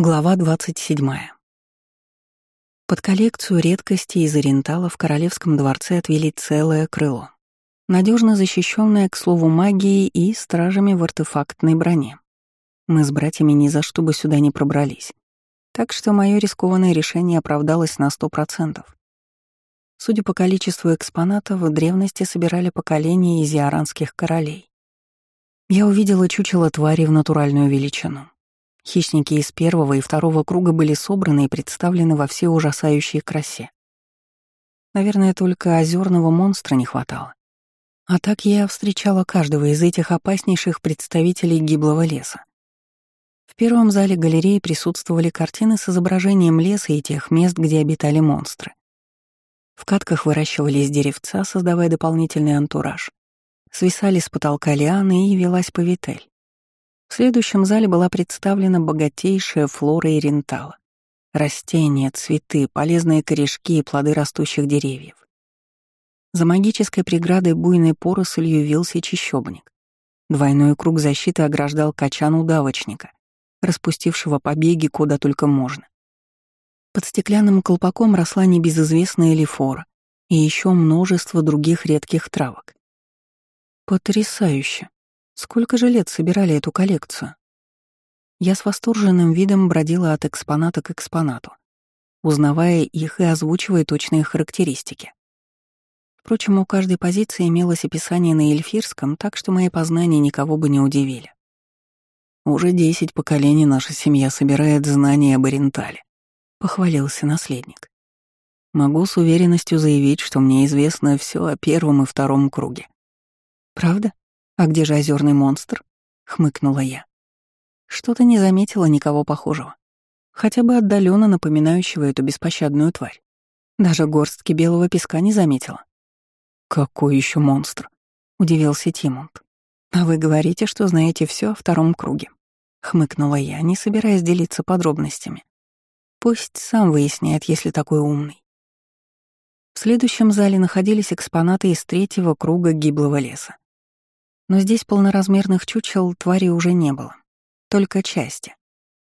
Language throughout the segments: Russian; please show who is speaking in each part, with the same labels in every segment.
Speaker 1: Глава 27. Под коллекцию редкостей из Ориентала в Королевском дворце отвели целое крыло, надежно защищенное, к слову, магией и стражами в артефактной броне. Мы с братьями ни за что бы сюда не пробрались, так что мое рискованное решение оправдалось на сто процентов. Судя по количеству экспонатов, в древности собирали поколения изиаранских королей. Я увидела чучело твари в натуральную величину — Хищники из первого и второго круга были собраны и представлены во всей ужасающей красе. Наверное, только озерного монстра не хватало. А так я встречала каждого из этих опаснейших представителей гиблого леса. В первом зале галереи присутствовали картины с изображением леса и тех мест, где обитали монстры. В катках выращивались деревца, создавая дополнительный антураж. Свисали с потолка лианы и велась повитель. В следующем зале была представлена богатейшая флора и рентала. Растения, цветы, полезные корешки и плоды растущих деревьев. За магической преградой буйной порослью вился чищобник. Двойной круг защиты ограждал качан удавочника, распустившего побеги куда только можно. Под стеклянным колпаком росла небезызвестная лифора и еще множество других редких травок. Потрясающе. Сколько же лет собирали эту коллекцию? Я с восторженным видом бродила от экспоната к экспонату, узнавая их и озвучивая точные характеристики. Впрочем, у каждой позиции имелось описание на эльфирском, так что мои познания никого бы не удивили. «Уже десять поколений наша семья собирает знания об Орентале», — похвалился наследник. «Могу с уверенностью заявить, что мне известно все о первом и втором круге». «Правда?» «А где же озерный монстр?» — хмыкнула я. Что-то не заметила никого похожего. Хотя бы отдаленно напоминающего эту беспощадную тварь. Даже горстки белого песка не заметила. «Какой еще монстр?» — удивился Тимонт. «А вы говорите, что знаете все о втором круге», — хмыкнула я, не собираясь делиться подробностями. «Пусть сам выясняет, если такой умный». В следующем зале находились экспонаты из третьего круга гиблого леса. Но здесь полноразмерных чучел твари уже не было. Только части,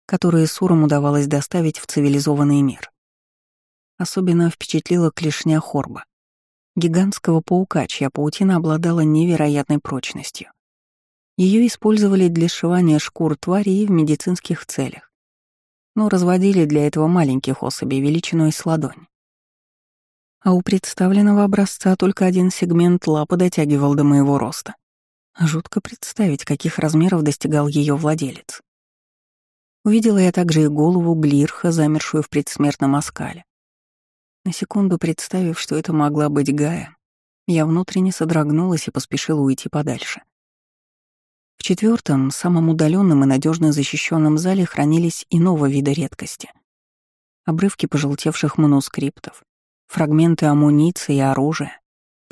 Speaker 1: которые Сурам удавалось доставить в цивилизованный мир. Особенно впечатлила клешня Хорба, гигантского паука, чья паутина обладала невероятной прочностью. Ее использовали для сшивания шкур твари и в медицинских целях, но разводили для этого маленьких особей величиной с ладонь. А у представленного образца только один сегмент лапы дотягивал до моего роста. Жутко представить, каких размеров достигал ее владелец. Увидела я также и голову Глирха, замершую в предсмертном оскале. На секунду представив, что это могла быть Гая, я внутренне содрогнулась и поспешила уйти подальше. В четвертом, самом удаленном и надежно защищенном зале хранились иного вида редкости. Обрывки пожелтевших манускриптов, фрагменты амуниции и оружия,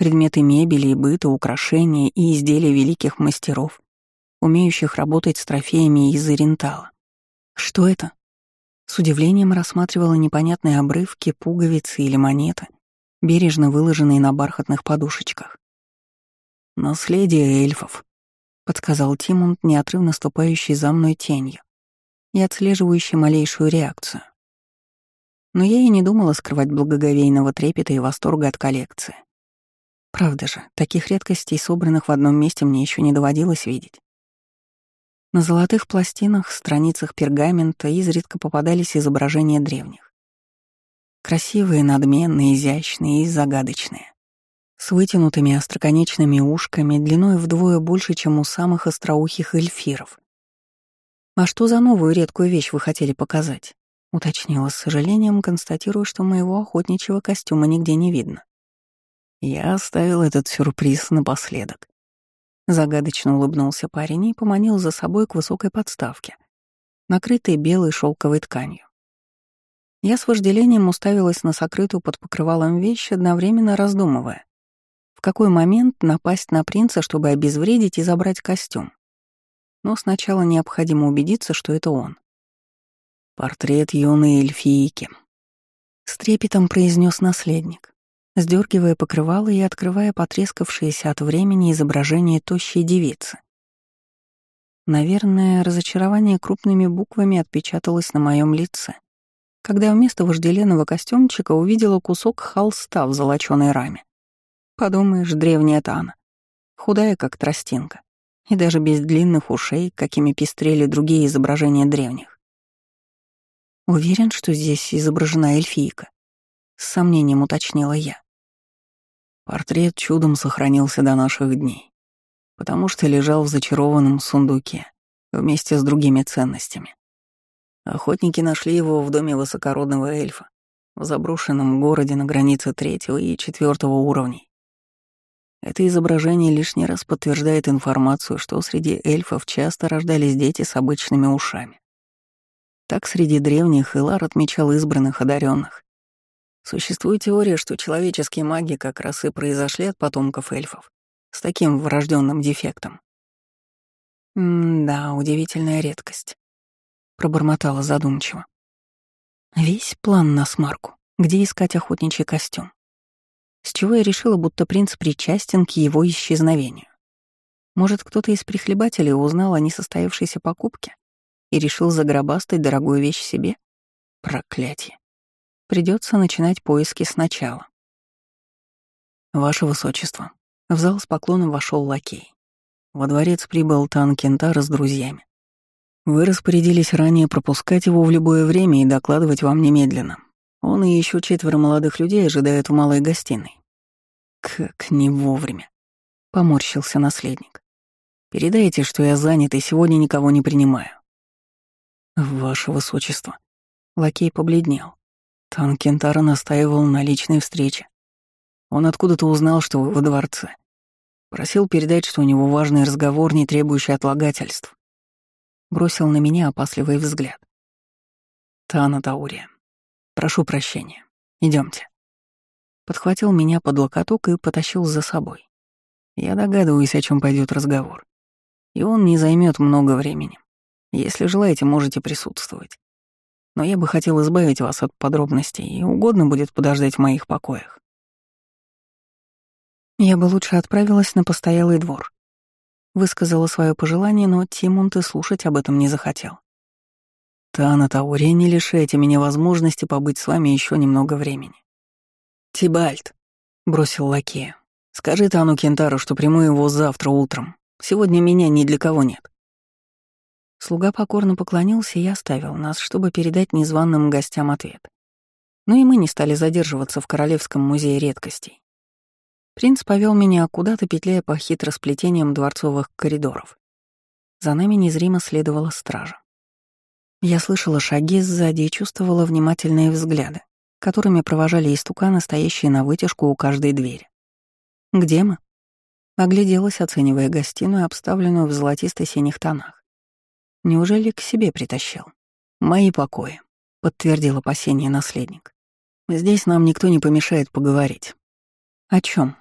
Speaker 1: предметы мебели и быта, украшения и изделия великих мастеров, умеющих работать с трофеями из Орентала. Что это? С удивлением рассматривала непонятные обрывки, пуговицы или монеты, бережно выложенные на бархатных подушечках. «Наследие эльфов», — подсказал Тимунд, неотрывно ступающий за мной тенью и отслеживающий малейшую реакцию. Но я и не думала скрывать благоговейного трепета и восторга от коллекции. Правда же, таких редкостей, собранных в одном месте, мне еще не доводилось видеть. На золотых пластинах, страницах пергамента изредка попадались изображения древних. Красивые, надменные, изящные и загадочные. С вытянутыми остроконечными ушками, длиной вдвое больше, чем у самых остроухих эльфиров. «А что за новую редкую вещь вы хотели показать?» — уточнила с сожалением, констатируя, что моего охотничьего костюма нигде не видно. Я оставил этот сюрприз напоследок. Загадочно улыбнулся парень и поманил за собой к высокой подставке, накрытой белой шелковой тканью. Я с вожделением уставилась на сокрытую под покрывалом вещь, одновременно раздумывая, в какой момент напасть на принца, чтобы обезвредить и забрать костюм. Но сначала необходимо убедиться, что это он. Портрет юной эльфийки. С трепетом произнес наследник сдергивая покрывало и открывая потрескавшееся от времени изображение тощей девицы. Наверное, разочарование крупными буквами отпечаталось на моем лице, когда вместо вожделенного костюмчика увидела кусок холста в золочёной раме. Подумаешь, древняя Тана. Худая, как тростинка. И даже без длинных ушей, какими пестрели другие изображения древних. Уверен, что здесь изображена эльфийка. С сомнением уточнила я.
Speaker 2: Портрет чудом сохранился до наших дней, потому что лежал в зачарованном сундуке вместе с другими ценностями. Охотники нашли его в доме высокородного эльфа, в заброшенном городе на границе третьего и четвертого уровней. Это изображение лишний раз подтверждает информацию, что среди эльфов часто рождались дети с обычными ушами. Так среди древних Илар отмечал избранных одаренных. Существует теория, что человеческие маги как раз и произошли от потомков эльфов с таким врожденным дефектом.
Speaker 1: «М-да, удивительная редкость», — пробормотала задумчиво. Весь план на смарку, где искать охотничий костюм с чего я решила, будто принц причастен к его исчезновению. Может, кто-то из прихлебателей узнал о несостоявшейся покупке и решил загробастать дорогую вещь себе? Проклятие. Придется начинать поиски сначала.
Speaker 2: «Ваше Высочество», — в зал с поклоном вошел лакей. Во дворец прибыл Тан Кентара с друзьями. Вы распорядились ранее пропускать его в любое время и докладывать вам немедленно. Он и еще четверо молодых людей ожидают в малой гостиной. Как не вовремя. Поморщился наследник. Передайте, что я занят и сегодня никого не принимаю. Ваше Высочество. Лакей побледнел. Тан Кентара настаивал на личной встрече. Он откуда-то узнал, что вы во дворце. Просил передать, что у него важный разговор, не требующий отлагательств. Бросил на меня опасливый взгляд. Тана Таурия, Прошу прощения. Идемте. Подхватил меня под локоток и потащил за собой. Я догадываюсь, о чем пойдет разговор. И он не займет много времени. Если желаете, можете присутствовать. Но я бы хотел избавить вас от подробностей, и угодно будет подождать в моих покоях.
Speaker 1: Я бы лучше отправилась на постоялый двор. Высказала свое пожелание, но Тимунт и слушать об этом не захотел.
Speaker 2: Тана Таурия, не лишайте меня возможности побыть с вами еще немного времени. Тибальт, бросил лакея. Скажи Тану Кентару, что приму его завтра утром. Сегодня меня ни для кого нет.
Speaker 1: Слуга покорно поклонился и оставил нас, чтобы передать незваным гостям ответ. Но и мы не стали задерживаться в Королевском музее редкостей. Принц повел меня куда-то, петляя по хитросплетениям дворцовых коридоров. За нами незримо следовала стража. Я слышала шаги сзади и чувствовала внимательные взгляды, которыми провожали истуканы, стоящие на вытяжку у каждой двери. «Где мы?» Огляделась, оценивая гостиную, обставленную в золотисто-синих тонах. Неужели к себе притащил?
Speaker 2: «Мои покои», — подтвердил опасение наследник. «Здесь нам никто не помешает поговорить».
Speaker 1: «О чем?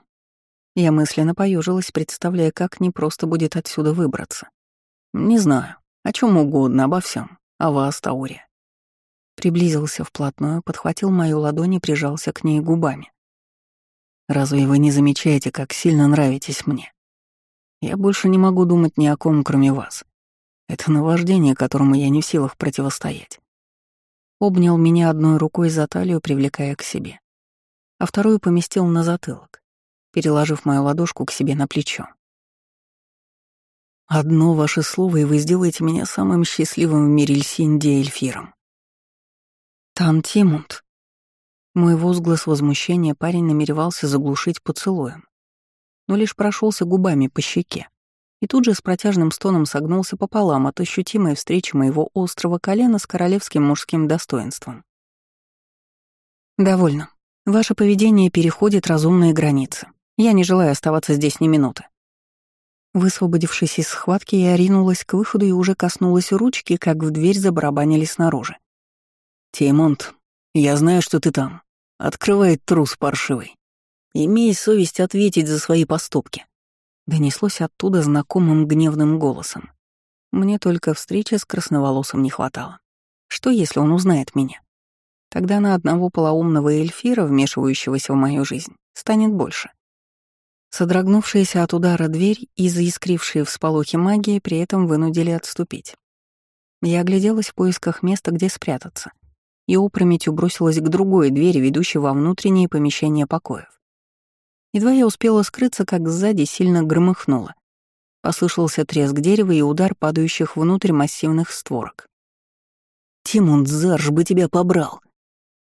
Speaker 1: Я мысленно поежилась, представляя, как непросто будет отсюда выбраться.
Speaker 2: «Не знаю. О чем угодно, обо всем. А вас, Таури?»
Speaker 1: Приблизился вплотную, подхватил мою ладонь и прижался к ней губами.
Speaker 2: «Разве вы не замечаете, как сильно нравитесь мне? Я больше не могу думать ни о ком, кроме вас. Это наваждение, которому я не в силах противостоять».
Speaker 1: Обнял меня одной рукой за талию, привлекая к себе, а вторую поместил на затылок, переложив мою ладошку к себе на плечо.
Speaker 2: Одно ваше слово, и вы сделаете меня самым счастливым в мире Льсинди Эльфиром.
Speaker 1: Тан Тимунд. Мой возглас возмущения парень намеревался заглушить поцелуем, но лишь прошелся губами по щеке и тут же с протяжным стоном согнулся пополам от ощутимой встречи моего острого колена с королевским мужским достоинством. «Довольно. Ваше поведение переходит разумные границы. Я не желаю оставаться здесь ни минуты. Высвободившись из схватки, я ринулась к выходу и уже коснулась ручки, как в дверь забарабанили снаружи.
Speaker 2: «Теймонт, я знаю, что ты там. Открывай трус паршивый. Имей совесть ответить за свои поступки».
Speaker 1: Донеслось оттуда знакомым гневным голосом. Мне только встречи с красноволосым не хватало. Что, если он узнает меня? Тогда на одного полоумного эльфира, вмешивающегося в мою жизнь, станет больше. Содрогнувшаяся от удара дверь и заискрившие всполохи магии при этом вынудили отступить. Я огляделась в поисках места, где спрятаться, и опрометью бросилась к другой двери, ведущей во внутреннее помещение покоев. Едва я успела скрыться, как сзади сильно громыхнуло. Послышался треск дерева и удар падающих внутрь массивных створок. «Тимон, Зарж бы тебя побрал!»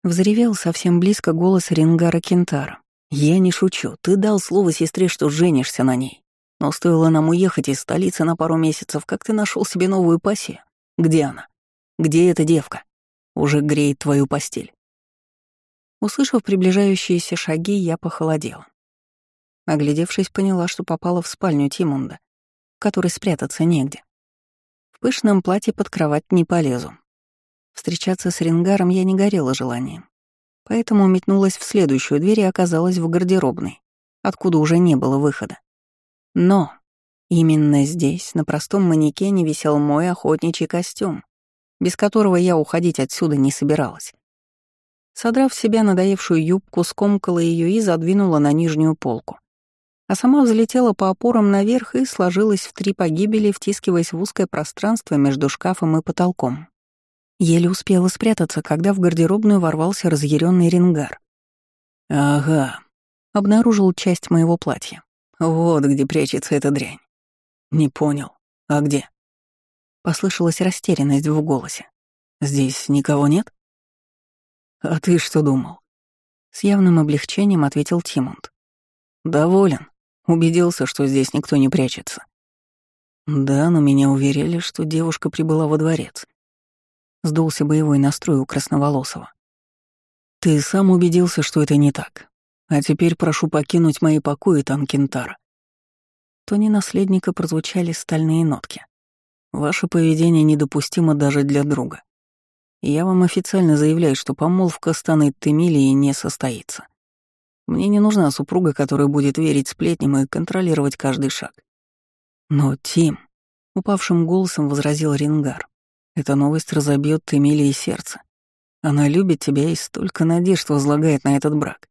Speaker 1: Взревел совсем близко голос Рингара Кентара. «Я не шучу. Ты дал слово сестре, что женишься на ней. Но стоило нам уехать из столицы на пару месяцев, как ты нашел себе новую пассию. Где она? Где эта девка? Уже греет твою постель». Услышав приближающиеся шаги, я похолодела. Оглядевшись, поняла, что попала в спальню Тимунда, в которой спрятаться негде. В пышном платье под кровать не полезу, Встречаться с Ренгаром я не горела желанием. Поэтому метнулась в следующую дверь и оказалась в гардеробной, откуда уже не было выхода. Но именно здесь, на простом манекене, висел мой охотничий костюм, без которого я уходить отсюда не собиралась. Содрав себя надоевшую юбку, скомкала ее и задвинула на нижнюю полку. А сама взлетела по опорам наверх и сложилась в три погибели, втискиваясь в узкое пространство между шкафом и потолком. Еле успела спрятаться, когда в гардеробную ворвался разъяренный рингар. «Ага», — обнаружил часть моего платья. «Вот где прячется эта дрянь». «Не понял. А где?» Послышалась растерянность в голосе. «Здесь никого нет?» «А ты что думал?» С явным облегчением ответил Тимонт. «Доволен. Убедился, что здесь никто не прячется». «Да, но меня уверили, что девушка прибыла во дворец. Сдулся боевой настрой у Красноволосого. «Ты сам убедился, что это не так. А теперь прошу покинуть мои покои, Танкентар». В тоне наследника прозвучали стальные нотки. «Ваше поведение недопустимо даже для друга. Я вам официально заявляю, что помолвка с Таной Темилией не состоится. Мне не нужна супруга, которая будет верить сплетням и контролировать каждый шаг. Но, Тим, упавшим голосом возразил Рингар, эта новость разобьет Эмилии сердце. Она любит тебя и столько надежд возлагает на этот брак.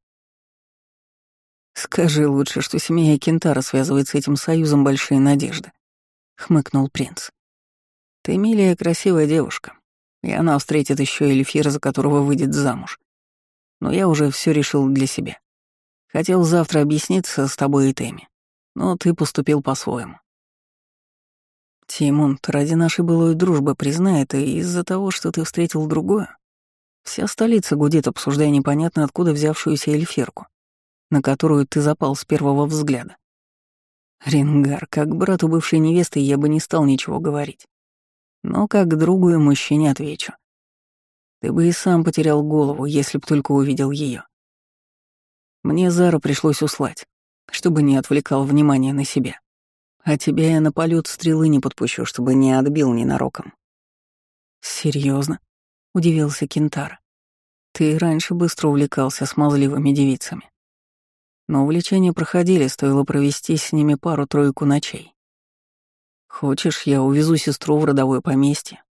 Speaker 1: «Скажи лучше, что семья Кентара связывает с этим союзом большие надежды», — хмыкнул принц. «Ты, Эмилия, красивая девушка, и она встретит еще Эльфира, за которого выйдет замуж. Но я уже все решил для себя. Хотел завтра объясниться с тобой и Теми, но ты поступил по-своему. Тимон, ради нашей былой дружбы признай это из-за того, что ты встретил другую. Вся столица гудит, обсуждая непонятно откуда взявшуюся эльферку, на которую ты запал с первого взгляда. Рингар, как брату бывшей невесты, я бы не стал ничего говорить. Но как другу и мужчине отвечу. Ты бы и сам потерял голову, если б только увидел ее. Мне Зара пришлось услать, чтобы не отвлекал внимание на себя. А тебя я на полет стрелы не подпущу, чтобы не отбил ненароком. Серьезно? удивился Кентар. Ты раньше быстро увлекался смазливыми девицами. Но увлечения проходили, стоило провести с ними пару-тройку ночей. Хочешь, я увезу сестру в родовое поместье,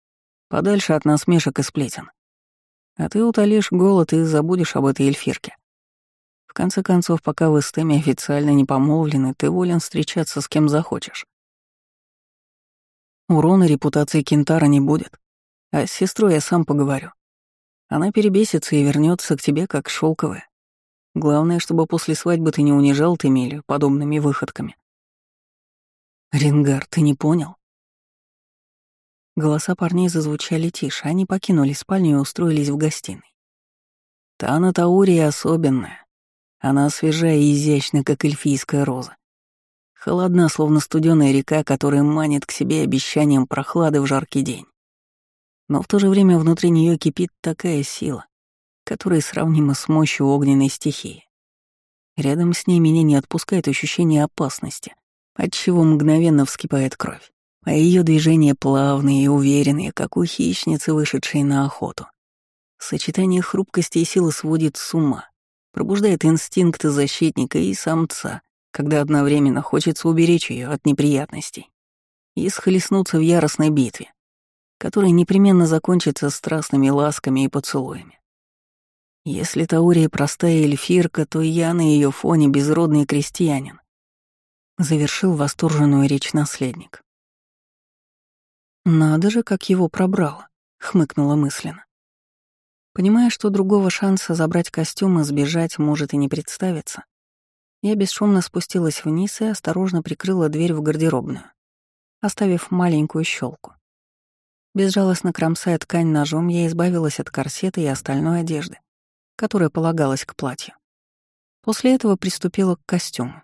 Speaker 1: подальше от насмешек и сплетен. А ты утолишь голод и забудешь об этой эльфирке. Конце концов, пока вы с Тэмми официально не помолвлены, ты волен встречаться с кем захочешь. Урона репутации Кентара не будет. А с сестрой я сам поговорю. Она перебесится и вернется к тебе как шелковая. Главное, чтобы после свадьбы ты не унижал Темелию подобными выходками. Рингар, ты не понял? Голоса парней зазвучали тише, они покинули спальню и устроились в гостиной. Тана Таурия особенная. Она свежая и изящна, как эльфийская роза. Холодна, словно студеная река, которая манит к себе обещанием прохлады в жаркий день. Но в то же время внутри нее кипит такая сила, которая сравнима с мощью огненной стихии. Рядом с ней меня не отпускает ощущение опасности, отчего мгновенно вскипает кровь, а ее движения плавные и уверенные, как у хищницы, вышедшей на охоту. Сочетание хрупкости и силы сводит с ума, пробуждает инстинкты защитника и самца, когда одновременно хочется уберечь ее от неприятностей и схлестнуться в яростной битве, которая непременно закончится страстными ласками и поцелуями. Если Таурия простая эльфирка, то я на ее фоне безродный крестьянин, Завершил восторженную речь наследник. «Надо же, как его пробрало», — хмыкнула мысленно. Понимая, что другого шанса забрать костюм и сбежать может и не представиться, я бесшумно спустилась вниз и осторожно прикрыла дверь в гардеробную, оставив маленькую щелку. Безжалостно кромсая ткань ножом, я избавилась от корсета и остальной одежды, которая полагалась к платью. После этого приступила к костюму.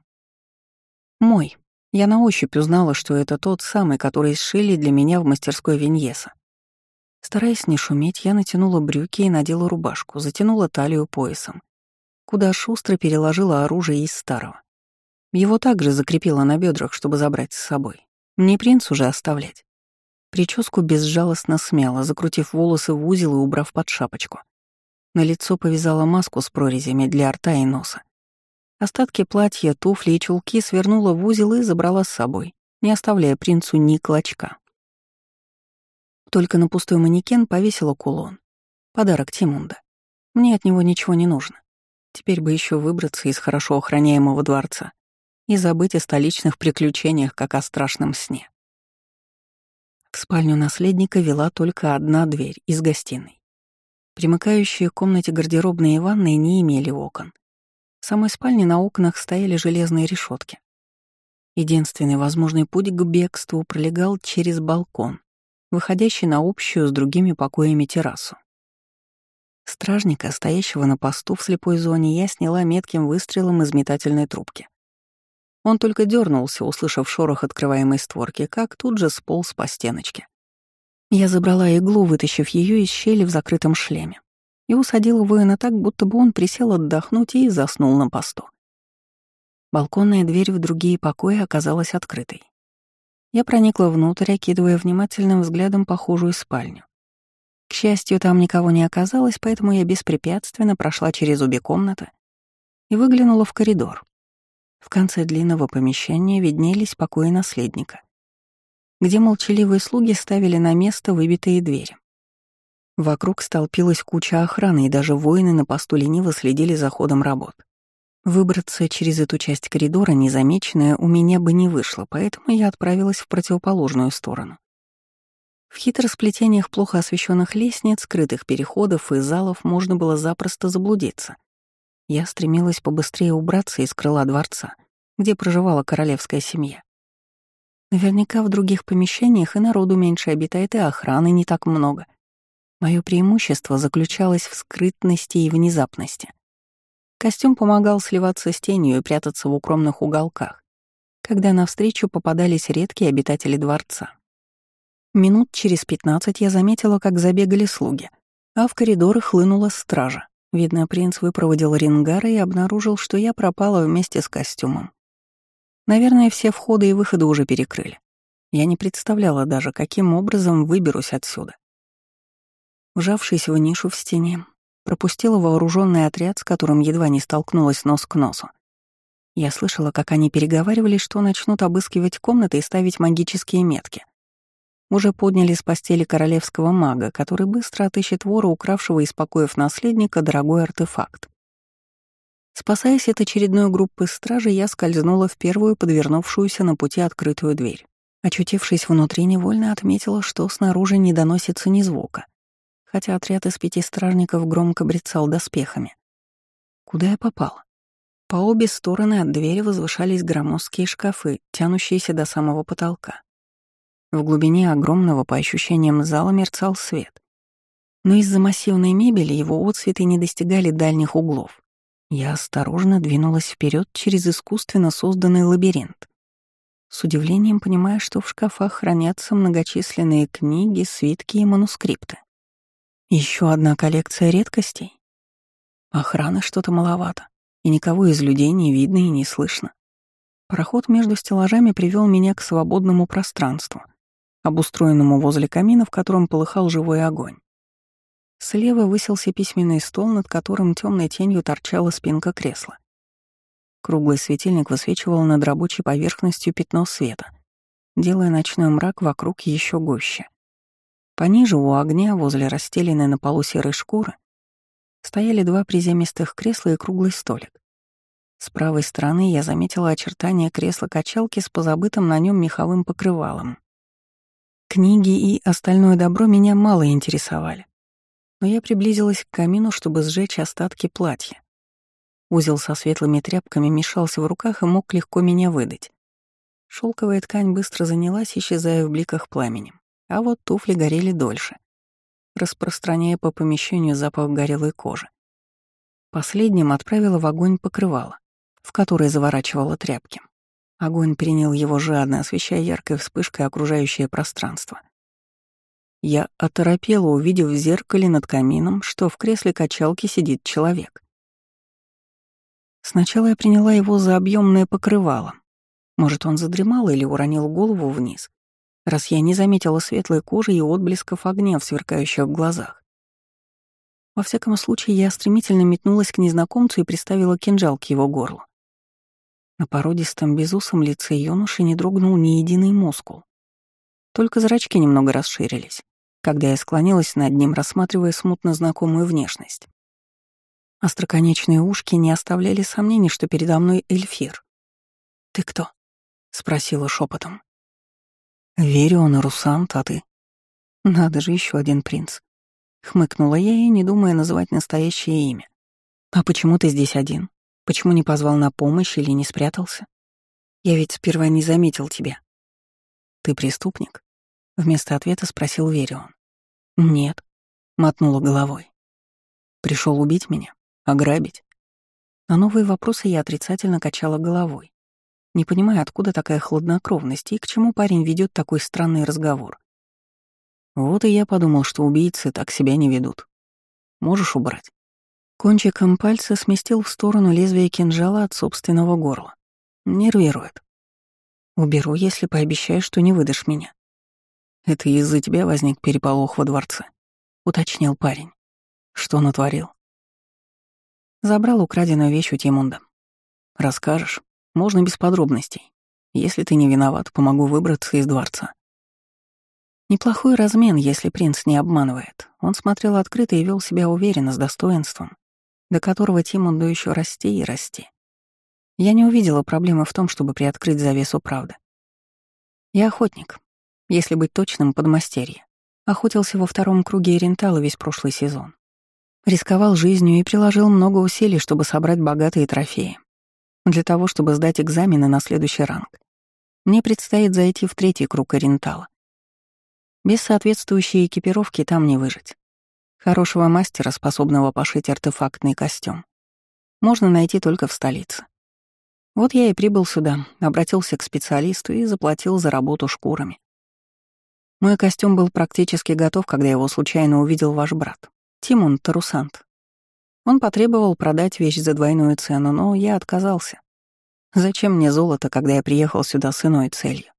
Speaker 1: Мой. Я на ощупь узнала, что это тот самый, который сшили для меня в мастерской Виньеса. Стараясь не шуметь, я натянула брюки и надела рубашку, затянула талию поясом, куда шустро переложила оружие из старого. Его также закрепила на бедрах, чтобы забрать с собой. Мне принц уже оставлять. Прическу безжалостно смяла, закрутив волосы в узел и убрав под шапочку. На лицо повязала маску с прорезями для рта и носа. Остатки платья, туфли и чулки свернула в узел и забрала с собой, не оставляя принцу ни клочка. Только на пустой манекен повесила кулон. Подарок Тимунда. Мне от него ничего не нужно. Теперь бы еще выбраться из хорошо охраняемого дворца и забыть о столичных приключениях, как о страшном сне. В спальню наследника вела только одна дверь из гостиной. Примыкающие к комнате гардеробные и ванные не имели окон. В самой спальне на окнах стояли железные решетки. Единственный возможный путь к бегству пролегал через балкон, выходящий на общую с другими покоями террасу. Стражника, стоящего на посту в слепой зоне, я сняла метким выстрелом из метательной трубки. Он только дернулся, услышав шорох открываемой створки, как тут же сполз по стеночке. Я забрала иглу, вытащив ее из щели в закрытом шлеме, и усадила воина так, будто бы он присел отдохнуть и заснул на посту. Балконная дверь в другие покои оказалась открытой. Я проникла внутрь, окидывая внимательным взглядом похожую спальню. К счастью, там никого не оказалось, поэтому я беспрепятственно прошла через обе комнаты и выглянула в коридор. В конце длинного помещения виднелись покои наследника, где молчаливые слуги ставили на место выбитые двери. Вокруг столпилась куча охраны, и даже воины на посту лениво следили за ходом работ. Выбраться через эту часть коридора незамеченная у меня бы не вышло, поэтому я отправилась в противоположную сторону. В хитросплетениях плохо освещенных лестниц, скрытых переходов и залов можно было запросто заблудиться — я стремилась побыстрее убраться из крыла дворца, где проживала королевская семья. Наверняка в других помещениях и народу меньше обитает, и охраны не так много. Мое преимущество заключалось в скрытности и внезапности. Костюм помогал сливаться с тенью и прятаться в укромных уголках, когда навстречу попадались редкие обитатели дворца. Минут через пятнадцать я заметила, как забегали слуги, а в коридоры хлынула стража. Видно, принц выпроводил Рингара и обнаружил, что я пропала вместе с костюмом. Наверное, все входы и выходы уже перекрыли. Я не представляла даже, каким образом выберусь отсюда. Вжавшись в нишу в стене, пропустила вооруженный отряд, с которым едва не столкнулась нос к носу. Я слышала, как они переговаривались, что начнут обыскивать комнаты и ставить магические метки уже подняли с постели королевского мага, который быстро отыщет вора, укравшего из покоев наследника дорогой артефакт. Спасаясь от очередной группы стражи, я скользнула в первую подвернувшуюся на пути открытую дверь. Очутившись внутри, невольно отметила, что снаружи не доносится ни звука, хотя отряд из пяти стражников громко брецал доспехами. Куда я попала? По обе стороны от двери возвышались громоздкие шкафы, тянущиеся до самого потолка. В глубине огромного, по ощущениям, зала мерцал свет. Но из-за массивной мебели его отцветы не достигали дальних углов. Я осторожно двинулась вперед через искусственно созданный лабиринт. С удивлением понимая, что в шкафах хранятся многочисленные книги, свитки и манускрипты. Еще одна коллекция редкостей. Охраны что-то маловато, и никого из людей не видно и не слышно. Проход между стеллажами привел меня к свободному пространству — обустроенному возле камина, в котором полыхал живой огонь. Слева высился письменный стол, над которым темной тенью торчала спинка кресла. Круглый светильник высвечивал над рабочей поверхностью пятно света, делая ночной мрак вокруг еще гуще. Пониже у огня, возле расстеленной на полу серой шкуры, стояли два приземистых кресла и круглый столик. С правой стороны я заметила очертания кресла-качалки с позабытым на нем меховым покрывалом. Книги и остальное добро меня мало интересовали. Но я приблизилась к камину, чтобы сжечь остатки платья. Узел со светлыми тряпками мешался в руках и мог легко меня выдать. Шелковая ткань быстро занялась, исчезая в бликах пламени, а вот туфли горели дольше, распространяя по помещению запах горелой кожи. Последним отправила в огонь покрывало, в которое заворачивала тряпки. Огонь принял его жадно, освещая яркой вспышкой окружающее пространство. Я оторопела, увидев в зеркале над камином, что в кресле качалки сидит человек. Сначала я приняла его за объемное покрывало, может, он задремал или уронил голову вниз, раз я не заметила светлой кожи и отблесков огня в сверкающих глазах. Во всяком случае, я стремительно метнулась к незнакомцу и приставила кинжал к его горлу. На породистом безусом лице юноши не дрогнул ни единый мускул. Только зрачки немного расширились, когда я склонилась над ним, рассматривая смутно знакомую внешность. Остроконечные ушки не оставляли сомнений, что передо мной эльфир. «Ты кто?» — спросила шепотом. «Верион Русант, а ты?» «Надо же, еще один принц». Хмыкнула я и, не думая называть настоящее имя. «А почему ты здесь один? Почему не позвал на помощь или не спрятался? Я ведь сперва не заметил тебя». «Ты преступник?» — вместо ответа спросил Верион. «Нет», — мотнула головой. Пришел убить меня? Ограбить?» На новые вопросы я отрицательно качала головой не понимая, откуда такая хладнокровность и к чему парень ведет такой странный разговор. Вот и я подумал, что убийцы так себя не ведут. Можешь убрать? Кончиком пальца сместил в сторону лезвие кинжала от собственного горла. Нервирует. Уберу, если пообещаешь, что не выдашь меня. Это из-за тебя возник переполох во дворце, уточнил парень. Что натворил? Забрал украденную вещь у Тимунда. Расскажешь? Можно без подробностей. Если ты не виноват, помогу выбраться из дворца. Неплохой размен, если принц не обманывает. Он смотрел открыто и вел себя уверенно, с достоинством, до которого Тимунду еще расти и расти. Я не увидела проблемы в том, чтобы приоткрыть завесу правды. Я охотник, если быть точным, подмастерье. Охотился во втором круге Орентала весь прошлый сезон. Рисковал жизнью и приложил много усилий, чтобы собрать богатые трофеи для того, чтобы сдать экзамены на следующий ранг. Мне предстоит зайти в третий круг ориентала. Без соответствующей экипировки там не выжить. Хорошего мастера, способного пошить артефактный костюм, можно найти только в столице. Вот я и прибыл сюда, обратился к специалисту и заплатил за работу шкурами. Мой костюм был практически готов, когда его случайно увидел ваш брат, Тимон Тарусант, он потребовал продать вещь за двойную цену, но я отказался. Зачем мне золото, когда я приехал сюда с иной целью?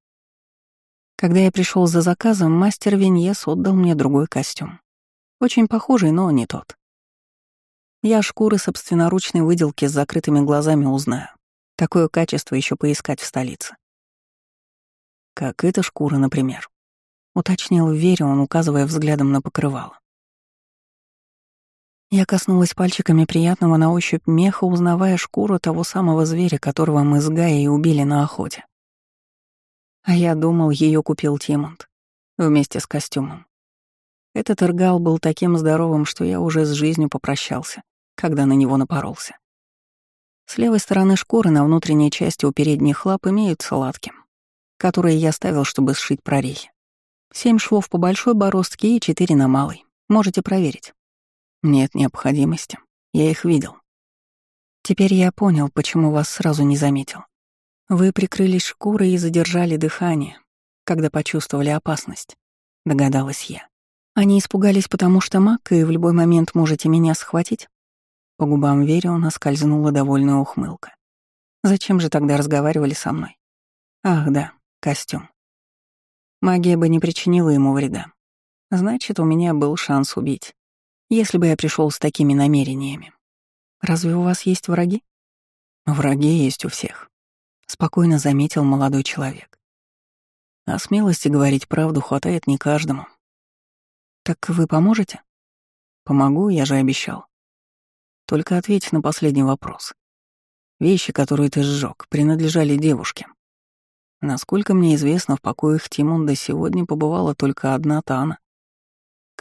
Speaker 1: Когда я пришел за заказом, мастер Виньес отдал мне другой костюм. Очень похожий, но не тот. Я шкуры собственноручной выделки с закрытыми глазами узнаю. Такое качество еще поискать в столице. Как эта шкура, например. Уточнил Вере, указывая взглядом на покрывало. Я коснулась пальчиками приятного на ощупь меха, узнавая шкуру того самого зверя, которого мы с Гаей убили на охоте. А я думал, ее купил Тимонт вместе с костюмом. Этот эргал был таким здоровым, что я уже с жизнью попрощался, когда на него напоролся. С левой стороны шкуры на внутренней части у передних лап имеются латки, которые я ставил, чтобы сшить прорехи. Семь швов по большой бороздке и четыре на малой. Можете проверить. Нет необходимости. Я их видел. Теперь я понял, почему вас сразу не заметил. Вы прикрылись шкурой и задержали дыхание, когда почувствовали опасность, догадалась я. Они испугались, потому что маг, и в любой момент можете меня схватить? По губам Вериона скользнула довольная ухмылка. Зачем же тогда разговаривали со мной? Ах да, костюм. Магия бы не причинила ему вреда. Значит, у меня был шанс убить если бы я пришел с такими намерениями. Разве у вас есть враги? Враги есть у всех, спокойно заметил молодой человек. А смелости говорить правду хватает не каждому. Так вы поможете? Помогу, я же обещал. Только ответь на последний вопрос.
Speaker 2: Вещи, которые ты сжег, принадлежали девушке. Насколько мне известно, в покоях Тимонда сегодня побывала только одна Тана,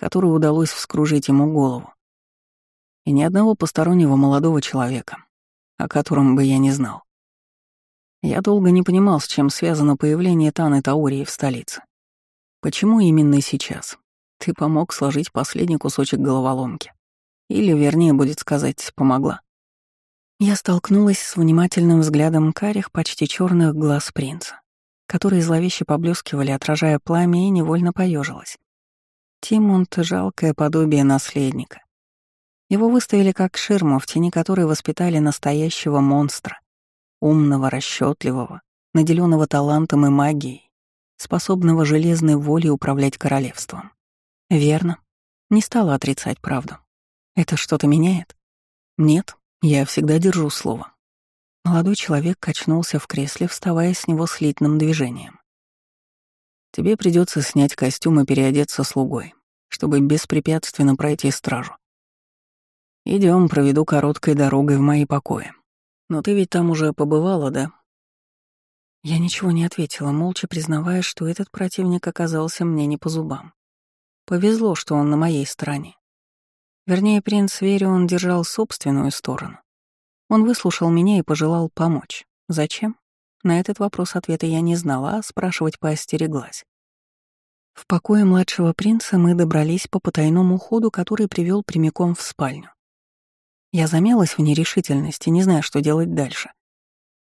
Speaker 2: которой удалось вскружить ему голову. И ни одного постороннего молодого человека, о котором бы я не знал. Я долго не понимал, с чем связано появление Таны Таурии в столице. Почему именно сейчас? Ты помог сложить последний кусочек головоломки. Или, вернее, будет сказать, помогла. Я столкнулась с внимательным взглядом карих, почти черных глаз принца которые зловеще поблескивали, отражая пламя, и невольно поежилась. Тимонт — жалкое подобие наследника. Его выставили как ширму, в тени которой воспитали настоящего монстра, умного, расчетливого, наделенного талантом и магией, способного железной волей управлять королевством. Верно. Не стала отрицать правду. Это что-то меняет? Нет, я всегда держу слово. Молодой человек качнулся в кресле, вставая с него слитным движением. «Тебе придется снять костюм и переодеться слугой, чтобы беспрепятственно пройти стражу. Идем, проведу короткой дорогой в мои покои. Но ты ведь там уже побывала, да?» Я ничего не ответила, молча признавая, что этот противник оказался мне не по зубам. Повезло, что он на моей стороне. Вернее, принц Верион держал собственную сторону. Он выслушал меня и пожелал помочь. Зачем? На этот вопрос ответа я не знала, а спрашивать поостереглась. В покое младшего принца мы добрались по потайному ходу, который привел прямиком в спальню. Я замялась в нерешительности, не зная, что делать дальше.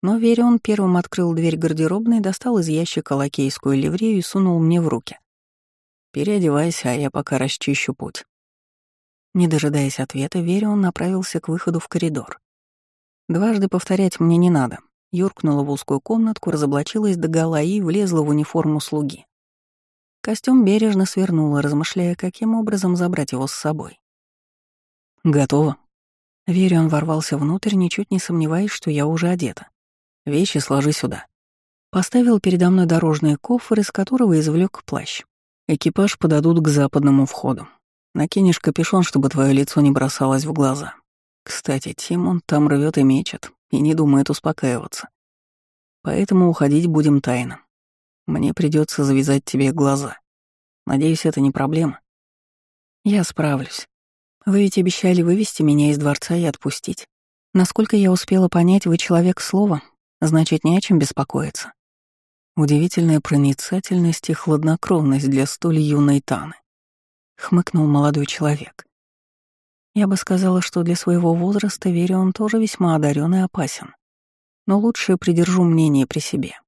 Speaker 2: Но Верион первым открыл дверь гардеробной, достал из ящика лакейскую ливрею и сунул мне в руки. «Переодевайся, а я пока расчищу путь». Не дожидаясь ответа, Верион направился к выходу в коридор. Дважды повторять мне не надо. Юркнула в узкую комнатку, разоблачилась до гола и влезла в униформу слуги. Костюм бережно свернула, размышляя, каким образом забрать его с собой. «Готово». Верион ворвался внутрь, ничуть не сомневаясь, что я уже одета. «Вещи сложи сюда». Поставил передо мной дорожный кофр, из которого извлек плащ. Экипаж подадут к западному входу. Накинешь капюшон, чтобы твое лицо не бросалось в глаза. Кстати, Тимон там рвет и мечет, и не думает успокаиваться. Поэтому уходить будем тайно. Мне придется завязать тебе глаза. Надеюсь, это не проблема. Я справлюсь. Вы ведь обещали вывести меня из дворца и отпустить. Насколько я успела понять, вы человек слова, значит, не о чем беспокоиться. Удивительная проницательность и хладнокровность для столь юной Таны. Хмыкнул молодой человек. Я бы сказала, что для своего возраста Верион тоже весьма одарен и опасен. Но лучше придержу мнение при себе.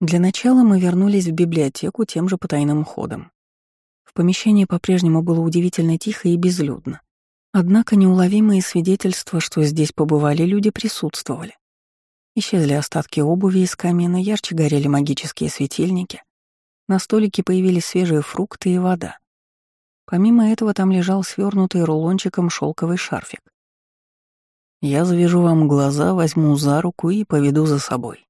Speaker 2: Для начала мы вернулись в библиотеку тем же потайным ходом. В помещении по-прежнему было удивительно тихо и безлюдно. Однако неуловимые свидетельства, что здесь побывали люди, присутствовали. Исчезли остатки обуви из камина, ярче горели магические светильники. На столике появились свежие фрукты и вода. Помимо этого там лежал свернутый рулончиком шелковый шарфик. Я завяжу вам глаза, возьму за руку и поведу за собой.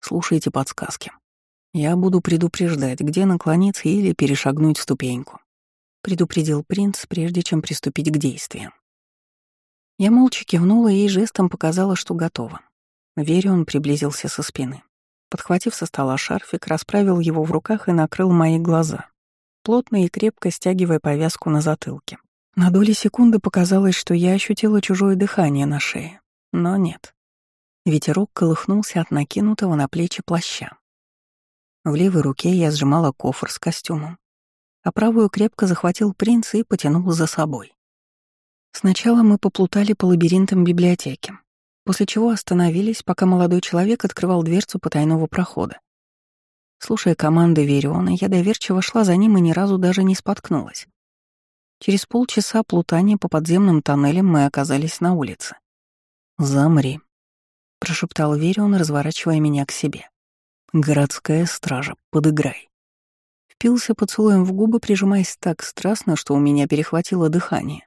Speaker 2: Слушайте подсказки. Я буду предупреждать, где наклониться или перешагнуть ступеньку. Предупредил принц, прежде чем приступить к действиям. Я молча кивнула и жестом показала, что готова. Верю, он приблизился со спины. Подхватив со стола шарфик, расправил его в руках и накрыл мои глаза, плотно и крепко стягивая повязку на затылке. На доли секунды показалось, что я ощутила чужое дыхание на шее, но нет. Ветерок колыхнулся от накинутого на плечи плаща. В левой руке я сжимала кофр с костюмом, а правую крепко захватил принц и потянул за собой. Сначала мы поплутали по лабиринтам библиотеки, после чего остановились, пока молодой человек открывал дверцу потайного прохода. Слушая команды Вериона, я доверчиво шла за ним и ни разу даже не споткнулась. Через полчаса плутания по подземным тоннелям мы оказались на улице. «Замри», — прошептал Верион, разворачивая меня к себе. «Городская стража, подыграй». Впился поцелуем в губы, прижимаясь так страстно, что у меня перехватило дыхание.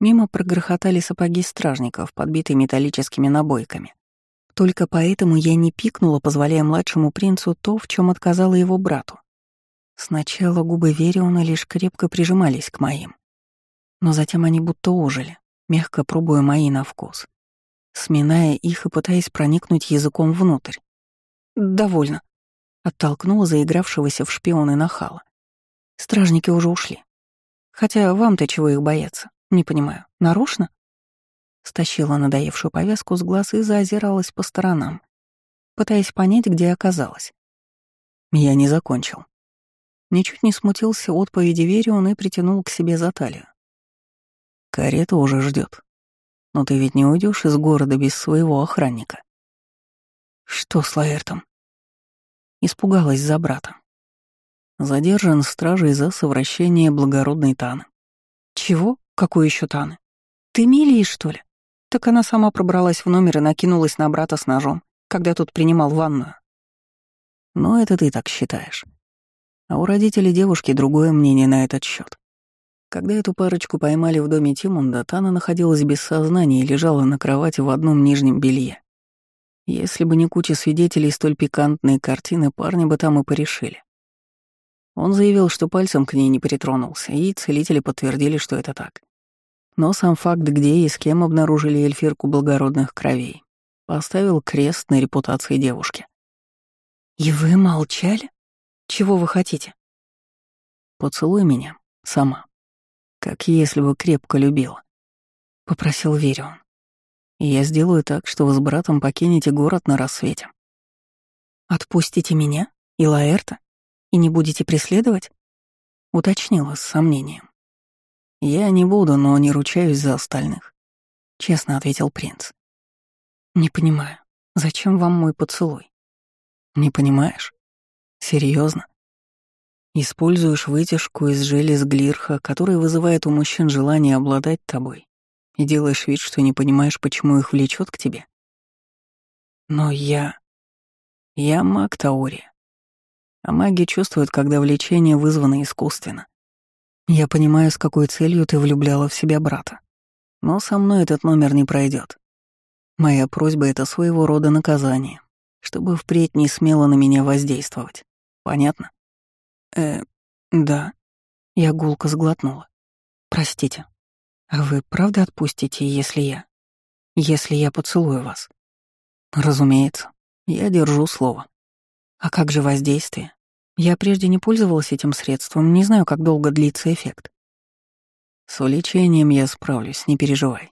Speaker 2: Мимо прогрохотали сапоги стражников, подбитые металлическими набойками. Только поэтому я не пикнула, позволяя младшему принцу то, в чем отказала его брату. Сначала губы Вериона лишь крепко прижимались к моим. Но затем они будто ожили, мягко пробуя мои на вкус.
Speaker 1: сминая их и пытаясь проникнуть языком внутрь. «Довольно», — оттолкнула заигравшегося в шпионы нахала. «Стражники уже ушли. Хотя вам-то чего их бояться? Не понимаю. Нарочно?» Стащила надоевшую повязку с глаз и заозиралась по сторонам, пытаясь понять, где оказалась. Я не закончил. Ничуть не смутился отповеди Верион и притянул к себе за талию. Карета уже ждет. Но ты ведь не уйдешь из города без своего охранника. Что с Лаэртом? Испугалась за брата. Задержан стражей за совращение благородной Таны. Чего? Какой еще Таны? Ты Милии, что ли? Так она сама пробралась в номер и накинулась на брата с ножом, когда тот принимал ванную. Но это ты так считаешь. А у родителей девушки другое мнение на этот счет. Когда эту парочку поймали в доме Тимунда, Тана находилась без сознания и лежала на кровати в одном нижнем белье. Если бы не куча свидетелей столь пикантной картины, парни бы там и порешили. Он заявил, что пальцем к ней не притронулся, и целители подтвердили, что это так. Но сам факт, где и с кем обнаружили эльфирку благородных кровей, поставил крест на репутации девушки. «И вы молчали? Чего вы хотите?» «Поцелуй меня, сама», как если бы крепко любила. Попросил Верион. Я сделаю так, что вы с братом покинете город на рассвете. Отпустите меня и Лаэрта? И не будете преследовать? Уточнила с сомнением. Я не буду, но не ручаюсь за остальных. Честно ответил принц. Не понимаю, зачем вам мой поцелуй? Не понимаешь? Серьезно? Используешь вытяжку из желез глирха, которая вызывает у мужчин желание обладать тобой, и делаешь вид, что не понимаешь, почему их влечет к тебе. Но я... Я маг Таори. А маги чувствуют, когда влечение вызвано искусственно. Я понимаю, с какой целью ты влюбляла в себя брата. Но со мной этот номер не пройдет. Моя просьба — это своего рода наказание, чтобы впредь не смело на меня воздействовать. Понятно? Э, да. Я гулко сглотнула. Простите. А вы правда отпустите, если я... Если я поцелую вас? Разумеется. Я держу слово. А как же воздействие? Я прежде не пользовалась этим средством, не знаю, как долго длится эффект. С увлечением я справлюсь, не переживай.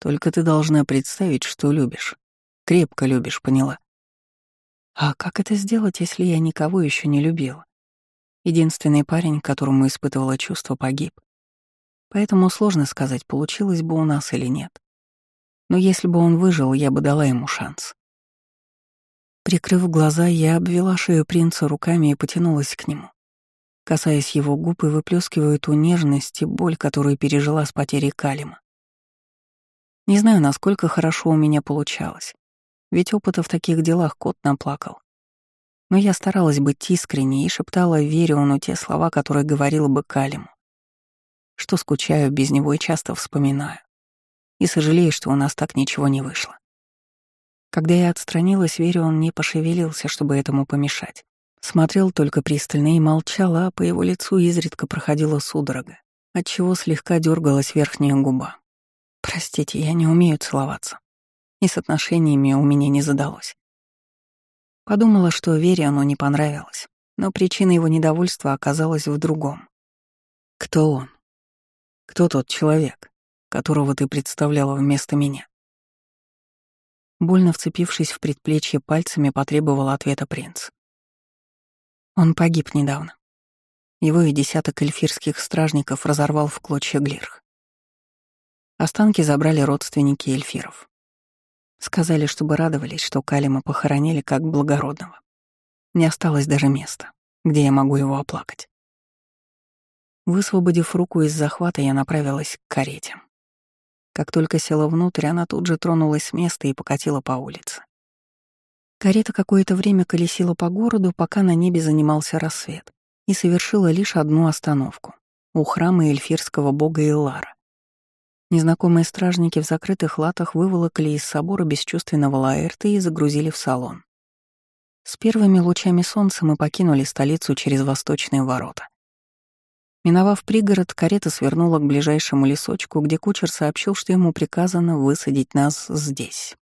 Speaker 1: Только ты должна представить, что любишь. Крепко любишь, поняла? А как это сделать, если я никого еще не любила? Единственный парень, которому испытывала чувство, погиб. Поэтому сложно сказать, получилось бы у нас или нет. Но если бы он выжил, я бы дала ему шанс. Прикрыв глаза, я обвела шею принца руками и потянулась к нему, касаясь его губ и выплескивая ту нежность и боль, которую пережила с потерей Калима. Не знаю, насколько хорошо у меня получалось, ведь опыта в таких делах кот наплакал. Но я старалась быть искренней и шептала Вериону те слова, которые говорила бы Калиму. Что скучаю без него и часто вспоминаю. И сожалею, что у нас так ничего не вышло. Когда я отстранилась, Верион не пошевелился, чтобы этому помешать. Смотрел только пристально и молчал, а по его лицу изредка проходила судорога, отчего слегка дергалась верхняя губа. Простите, я не умею целоваться. И с отношениями у меня не задалось. Подумала, что Вере оно не понравилось, но причина его недовольства оказалась в другом. Кто он? Кто тот человек, которого ты представляла вместо меня? Больно вцепившись в предплечье пальцами, потребовал ответа принц. Он погиб недавно. Его и десяток эльфирских стражников разорвал в клочья Глирх. Останки забрали родственники эльфиров. Сказали, чтобы радовались, что Калима похоронили как благородного. Не осталось даже места, где я могу его оплакать. Высвободив руку из захвата, я направилась к карете. Как только села внутрь, она тут же тронулась с места и покатила по улице. Карета какое-то время колесила по городу, пока на небе занимался рассвет, и совершила лишь одну остановку — у храма эльфирского бога Илара. Незнакомые стражники в закрытых латах выволокли из собора бесчувственного Лаэрта и загрузили в салон. С первыми лучами солнца мы покинули столицу через восточные ворота. Миновав пригород, карета свернула к ближайшему лесочку, где кучер сообщил, что ему приказано высадить нас здесь.